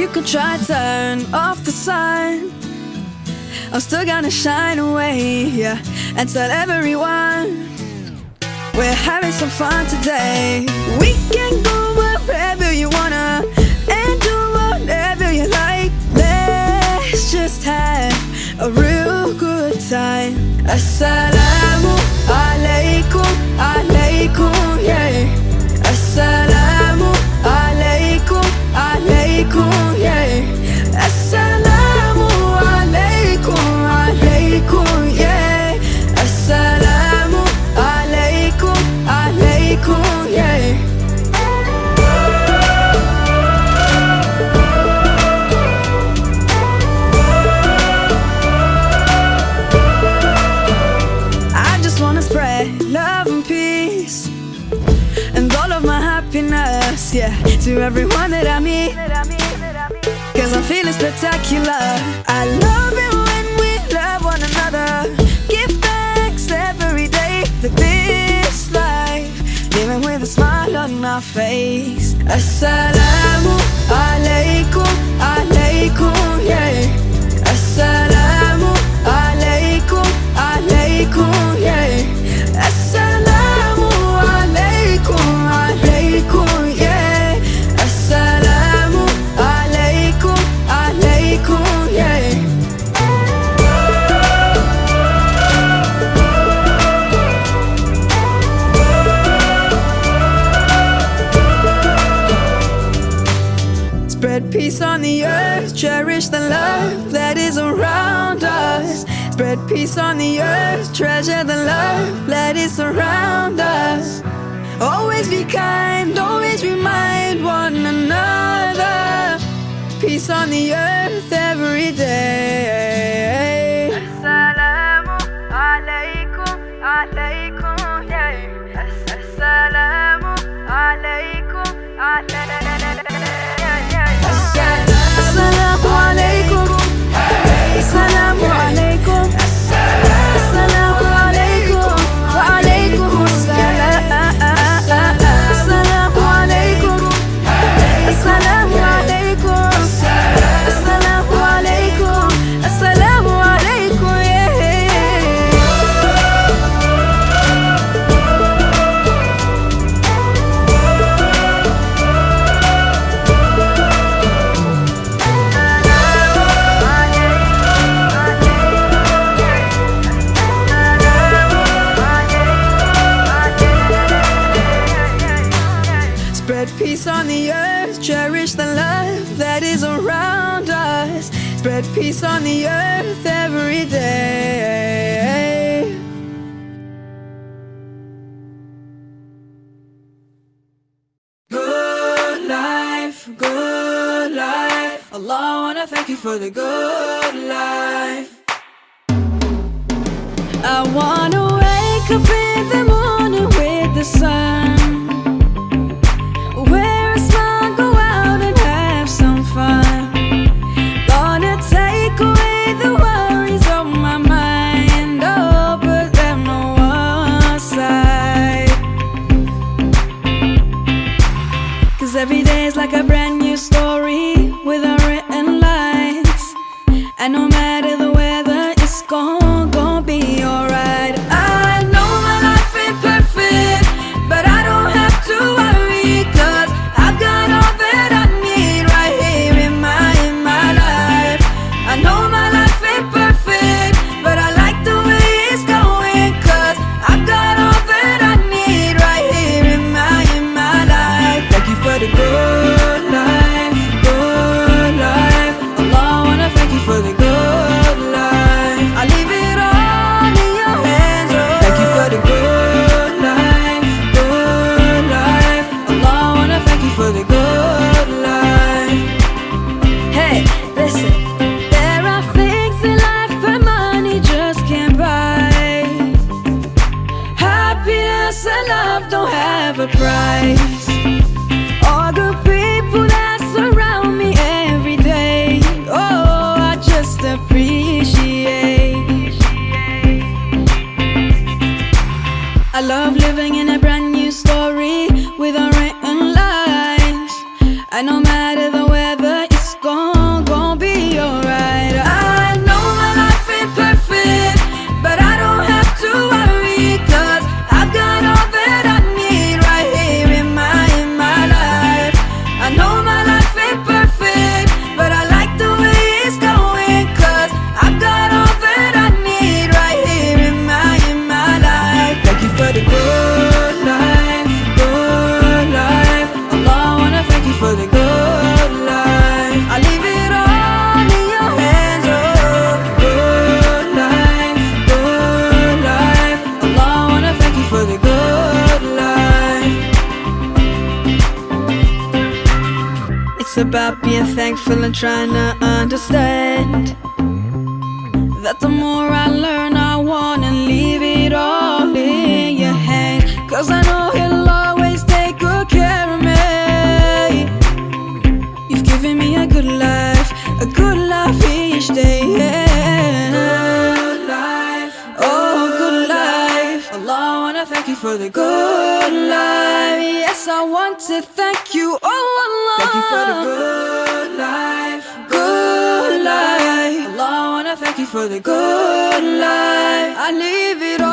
You could try turn off the sun. I'm still gonna shine away, yeah, and tell everyone we're having some fun today. We can go wherever you wanna and do whatever you like. Let's just have a real good time. Assalamu alaikum, alaikum, yeah. Assalamu to everyone that I meet. Cause I'm feeling spectacular. I love it when we love one another. Give thanks every day for this life. Living with a smile on my face. Assalamu alaikum, alaikum, yeah. Assalamu cherish the love that is around us. Spread peace on the earth, treasure the love that is around us. Always be kind, always remind one another. Peace on the earth every day. Assalamu alaikum, yeah. Assalamu alaikum, alaikum. salamu for the good. trying to for the good life. I leave it all.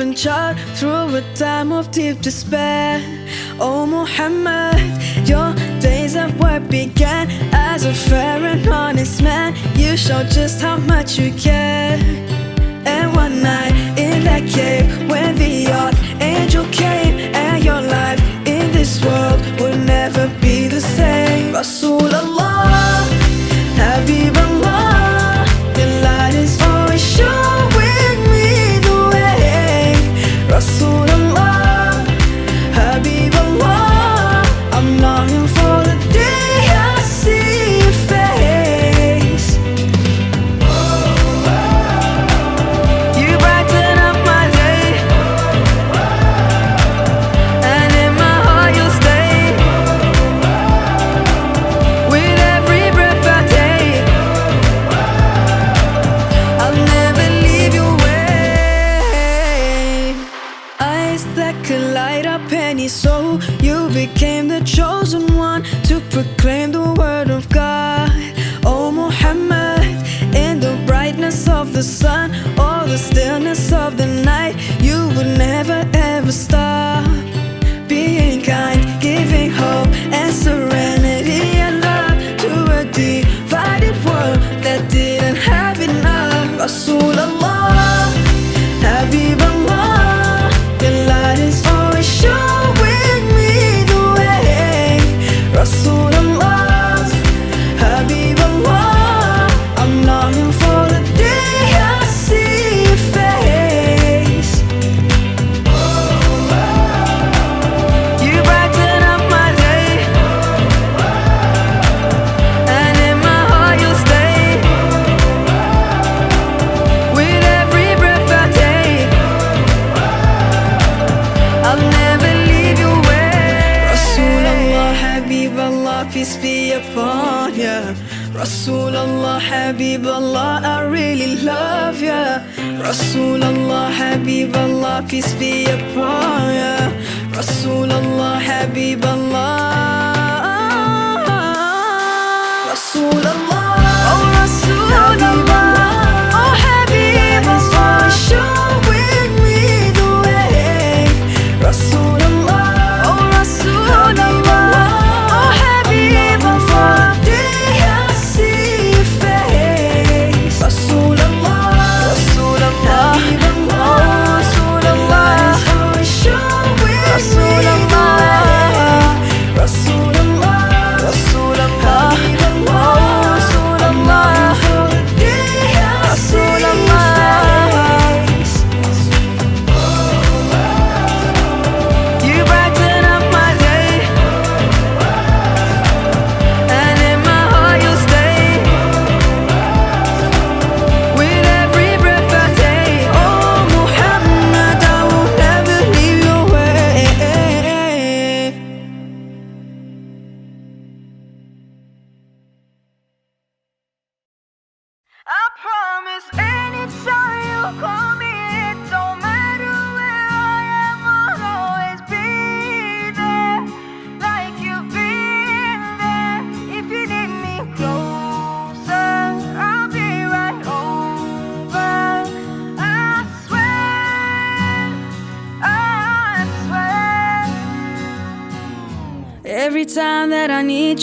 and chart through a time of deep despair. Oh Muhammad, your days at work began as a fair and honest man. You showed just how much you care. And one night in that cave, when the archangel came.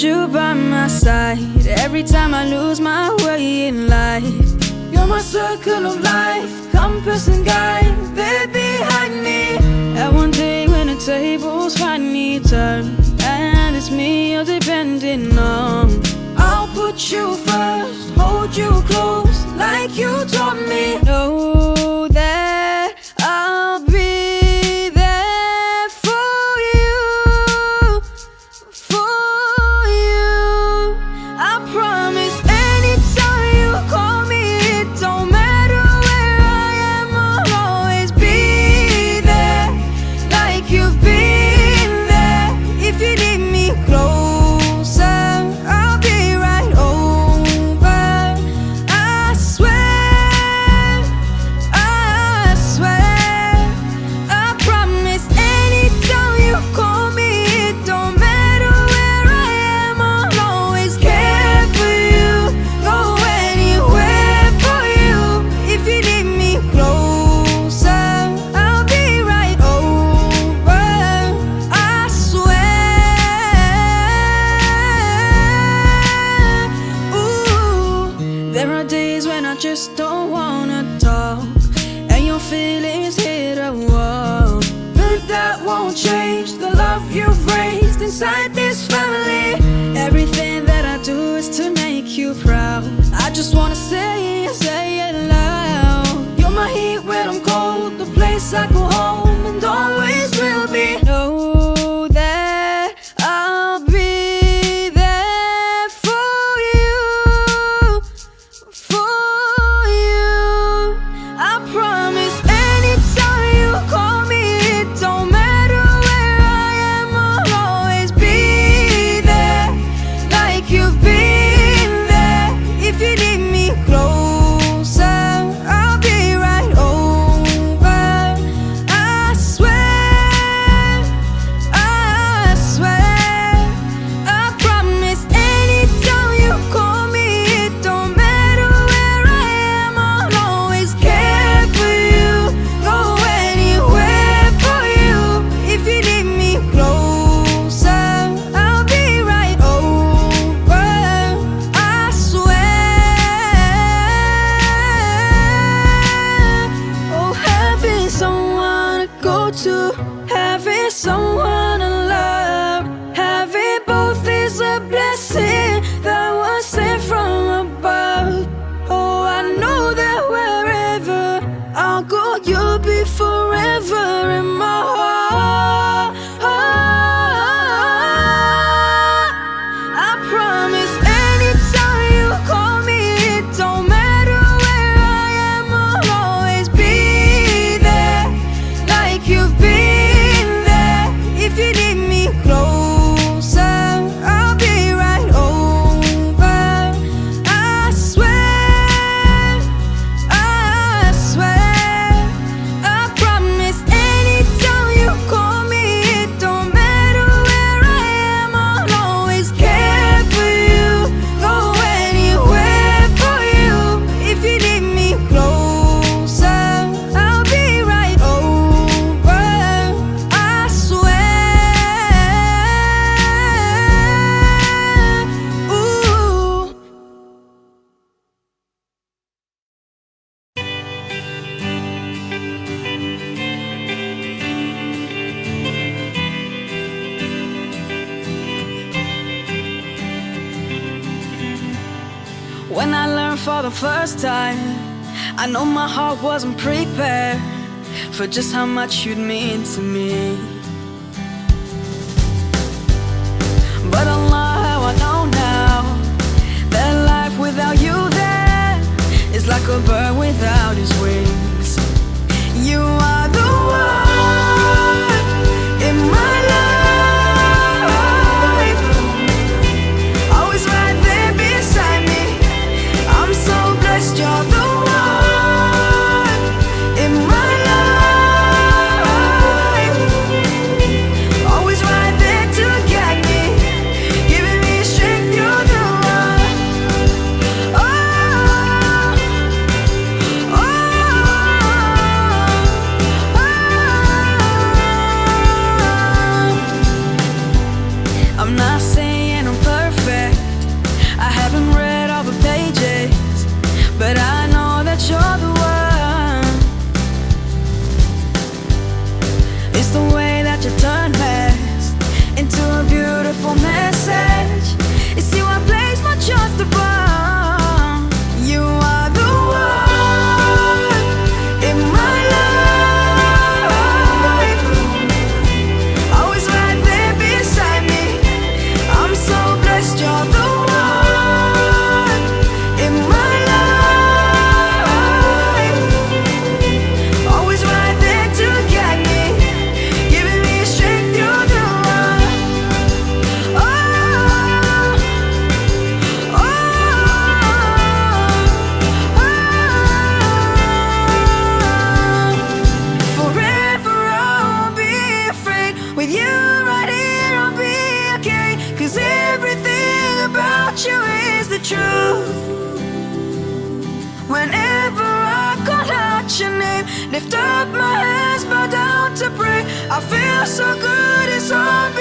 you by my side Every time I lose my way in life. You're my circle of life Compass and guide. They're behind me And one day when the tables finally turn And it's me you're depending on. I'll put you first Hold you close Like you taught me. No I know my heart wasn't prepared for just how much you'd mean to me. But Allah, how I know now that life without you there is like a bird without his wings. You are. feel so good, it's all.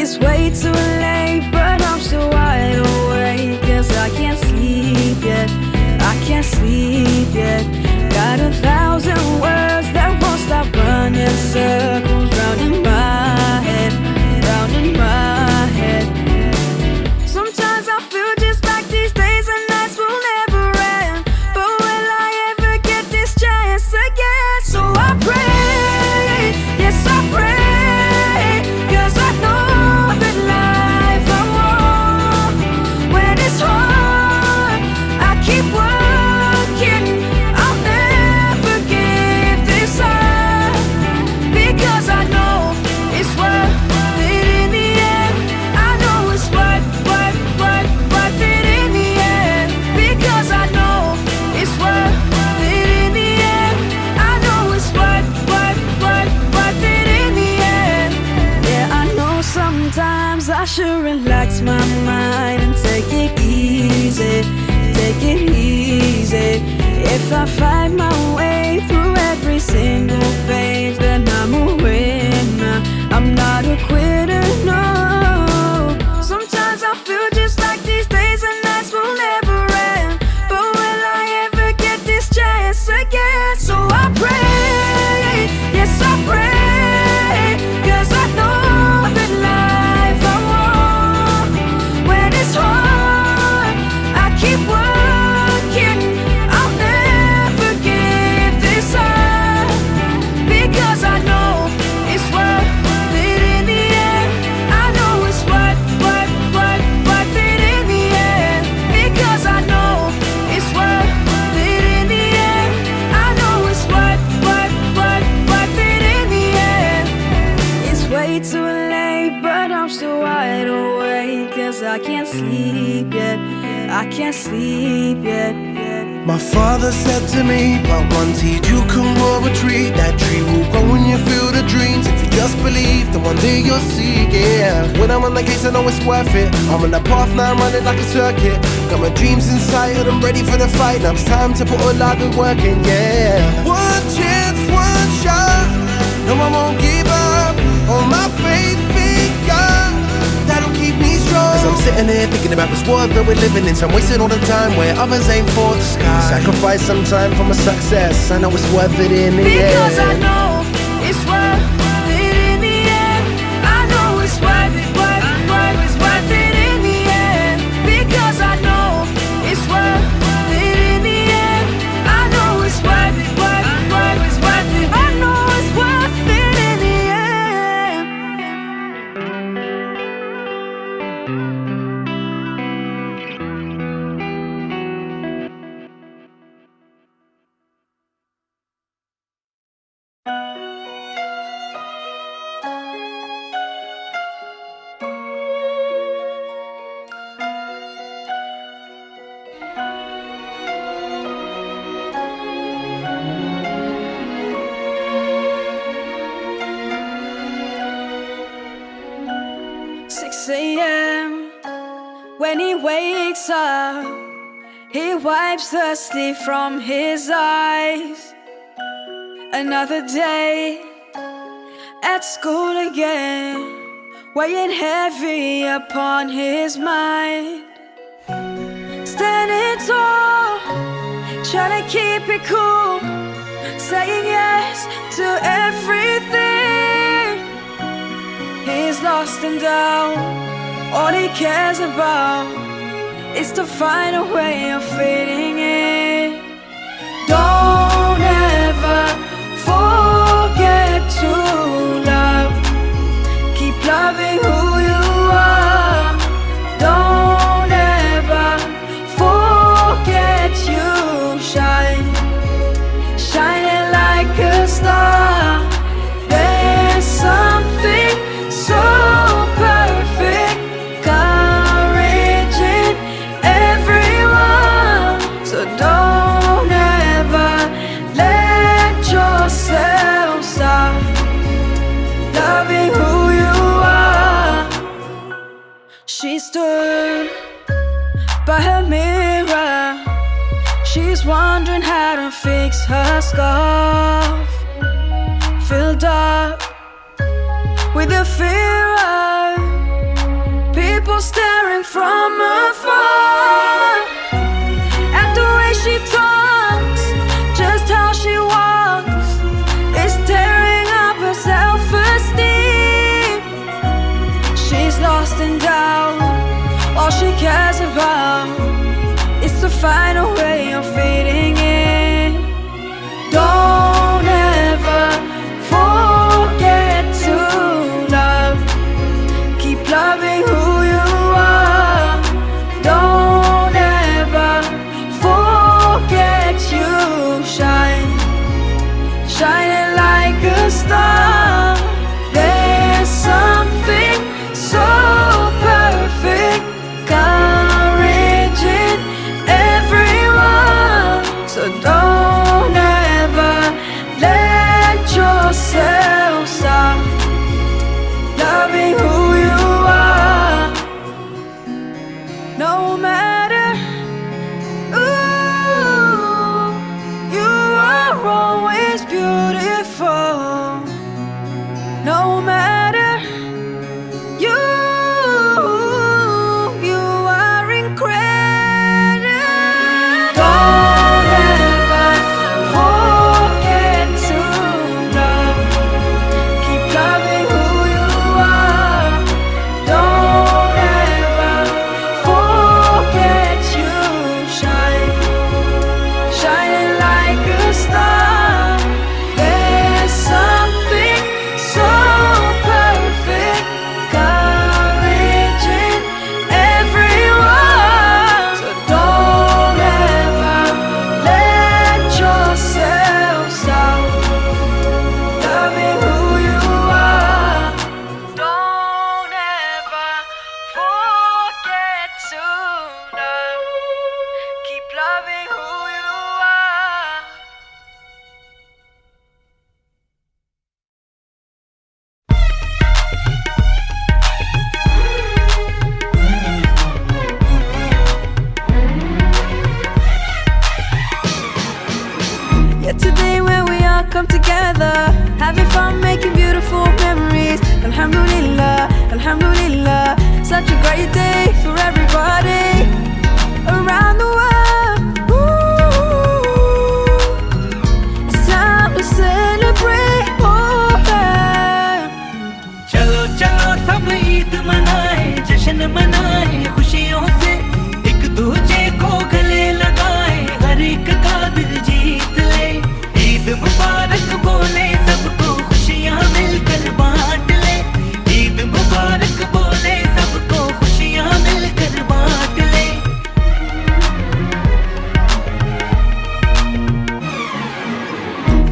It's way too late, but I'm still wide awake. Cause I can't sleep yet. I can't sleep yet. Got a thousand words that won't stop running circles round and round. I find my way can't sleep yet. My father said to me, but one seed you can grow a tree. That tree will grow when you field the dreams. If you just believe, the one day you'll see, yeah. When I'm on the case, I know it's worth it. I'm on the path now, I'm running like a circuit. Got my dreams in sight, and I'm ready for the fight. Now it's time to put all I've been working, yeah. One chance, one shot. No, I'm I'm sitting here thinking about this world that we're living in. I'm wasting all the time where others aim for the sky. Sacrifice some time for my success. I know it's worth it in the because end. Thirsty from his eyes. Another day at school again, weighing heavy upon his mind. Standing tall, trying to keep it cool, saying yes to everything. He's lost and down, all he cares about is to find a way of fitting in.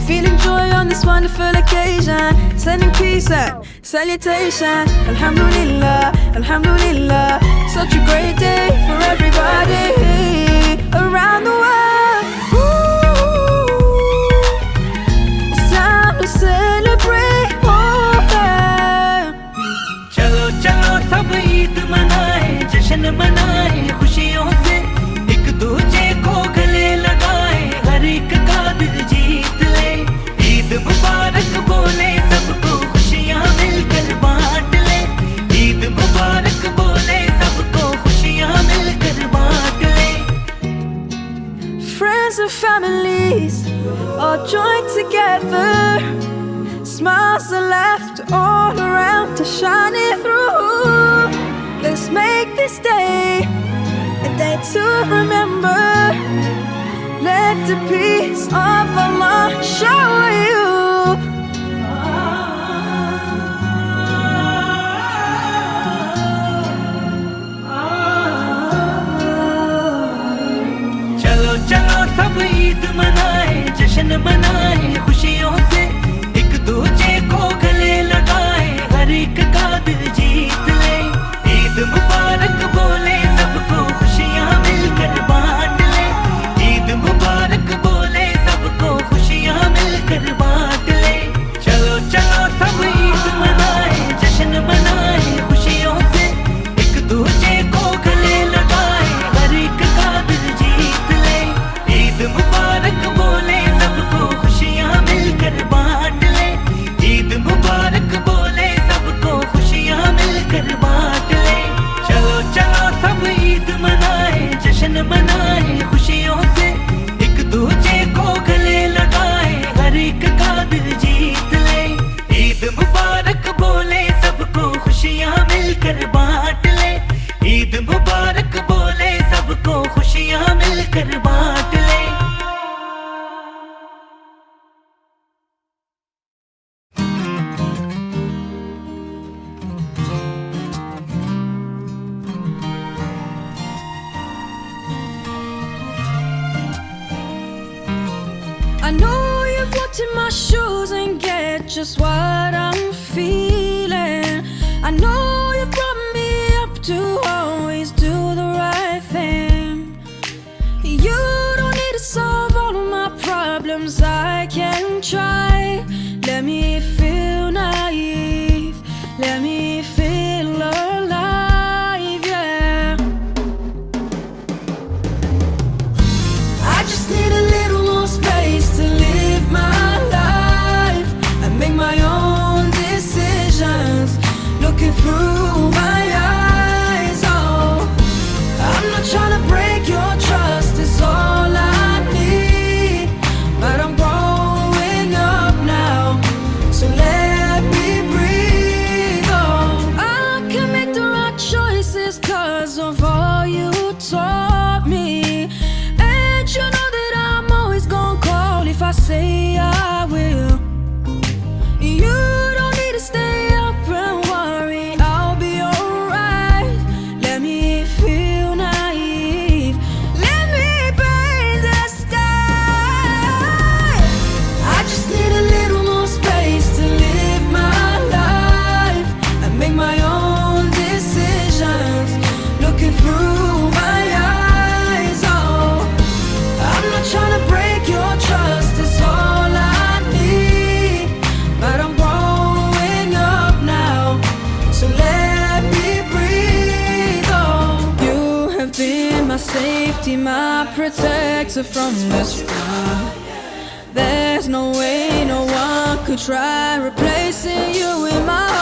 Feeling joy on this wonderful occasion. Sending peace and salutation. Alhamdulillah, Alhamdulillah. Such a great day for everybody around the world. all joined together. Smiles are left all around to shine it through. Let's make this day a day to remember. Let the peace of Allah shower you. Eid मनाए जश्न मनाए खुशियों I can't safety, my protector from the sky. There's no way no one could try replacing you in my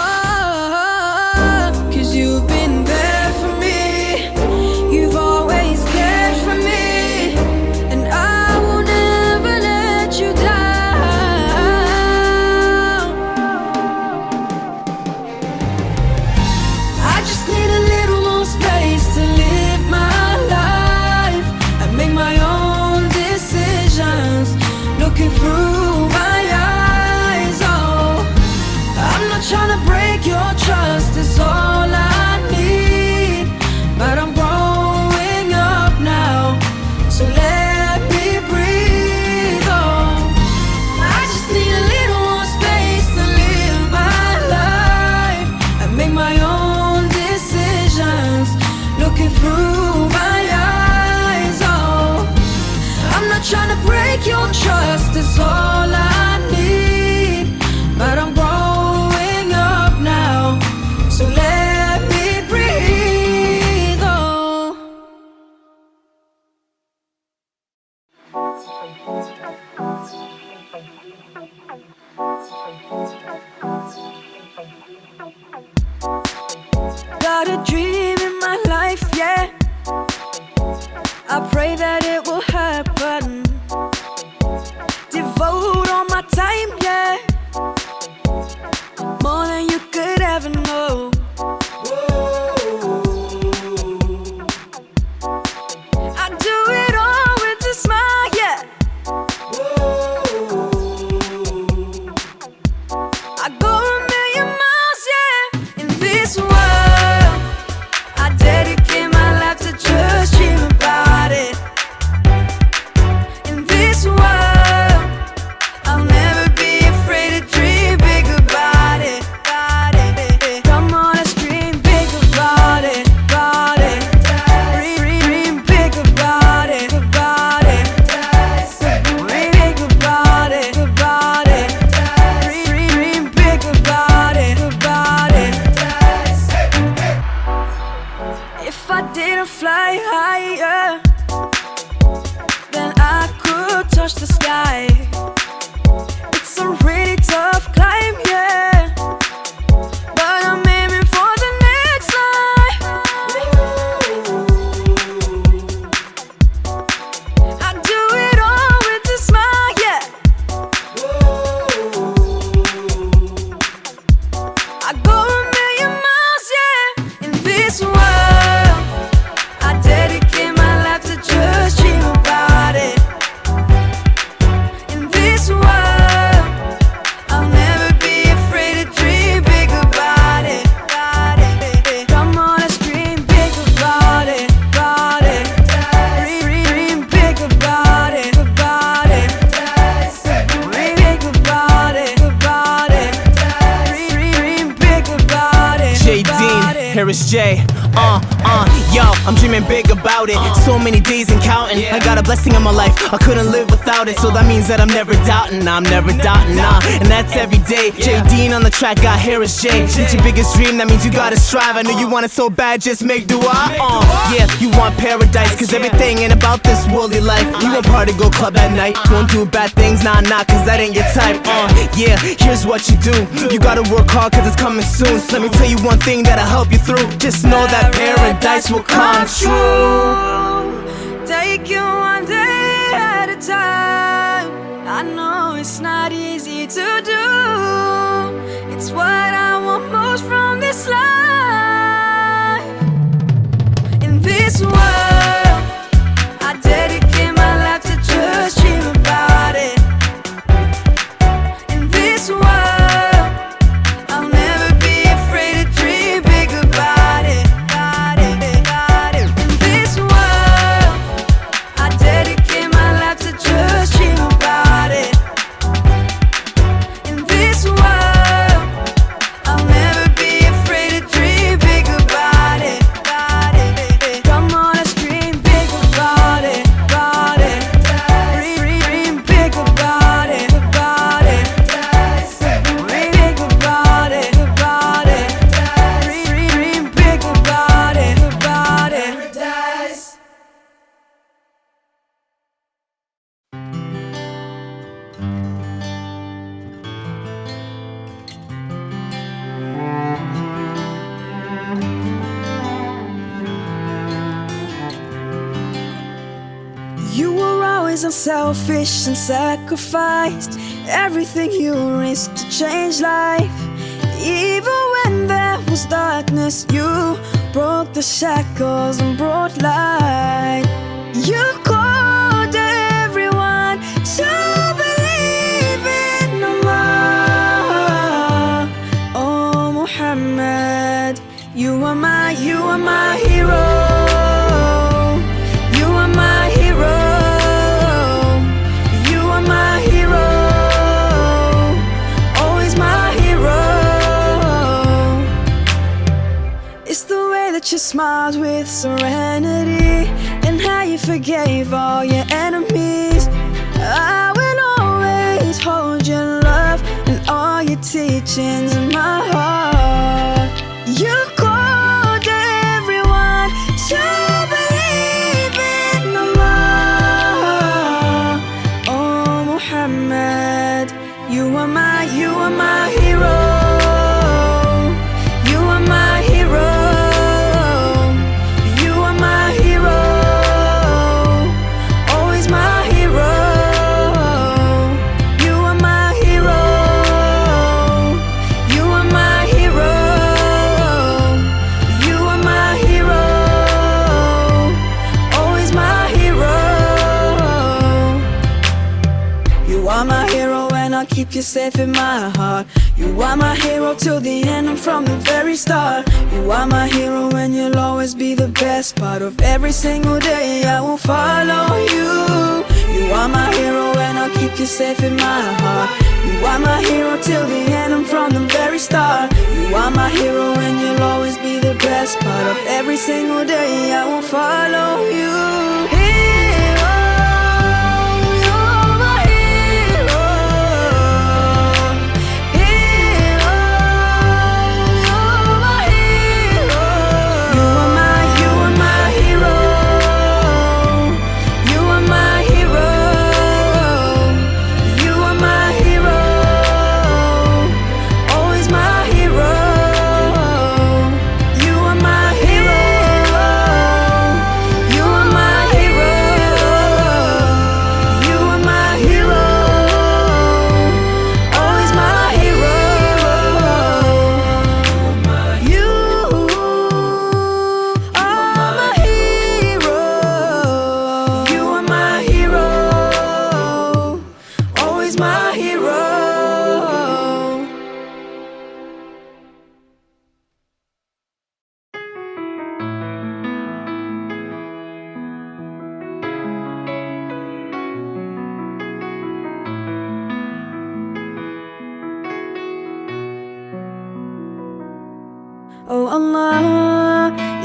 Track, got here is Jay. It's your biggest dream, that means you gotta strive. I know you want it so bad, just make dua. Uh, yeah, you want paradise, cause everything ain't about this worldly life. You want party, go club at night. Won't do bad things, nah, nah, cause that ain't your type. Uh, yeah, here's what you do. You gotta work hard, cause it's coming soon. So let me tell you one thing that'll help you through. Just know that paradise will come true. Take you one day at a time. And sacrificed everything you risked to change life. Even when there was darkness, you broke the shackles and brought light. You called everyone to believe in Allah. Oh Muhammad, you are my, you are my hero. Smiled with serenity and how you forgave all your enemies. I will always hold your love and all your teachings in my heart. I'll keep you safe in my heart. You are my hero till the end and from the very start. You are my hero and you'll always be the best part of every single day. I will follow you. You are my hero and I'll keep you safe in my heart. You are my hero till the end and from the very start. You are my hero and you'll always be the best part of every single day. I will follow you.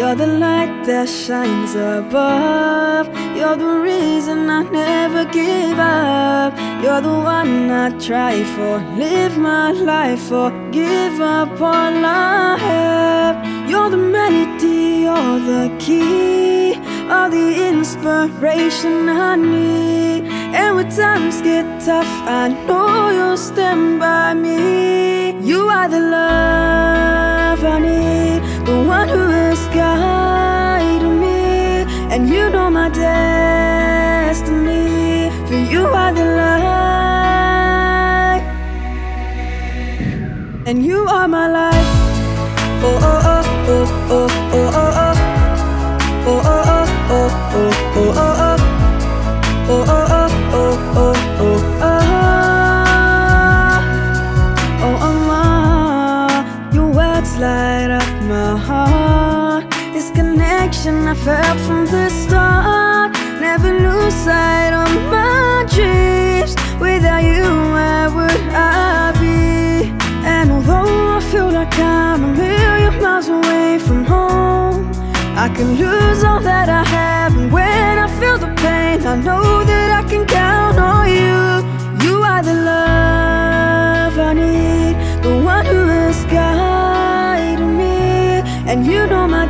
You're the light that shines above. You're the reason I never give up. You're the one I try for, live my life for, give up all I have. You're the melody, you're the key, all the inspiration I need. And when times get tough, I know you'll stand by me. You are the love I need, the one who has guided me. And you know my destiny, for you are the light. And you are my life. Oh, oh, oh, oh, oh, oh, oh, oh. Oh, oh, I felt from the start. Never lose sight of my dreams. Without you, where would I be? And although I feel like I'm a million miles away from home, I can lose all that I have. And when I feel the pain, I know that I can count on you. You are the love I need, the one who has guided me. And you know my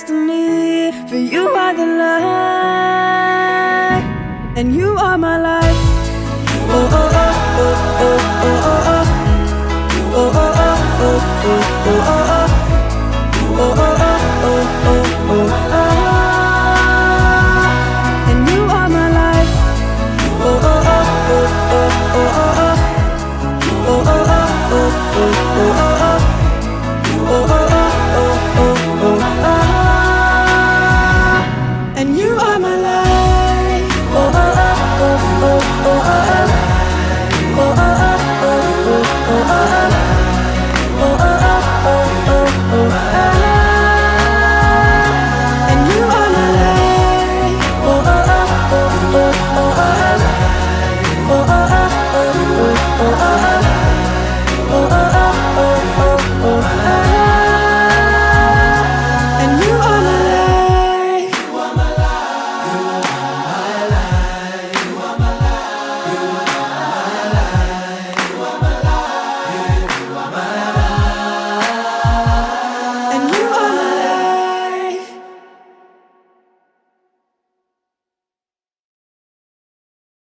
destiny. For you are the light, and you are my life. Oh oh oh oh oh oh oh oh. Oh oh oh oh oh oh oh oh oh oh oh oh oh oh.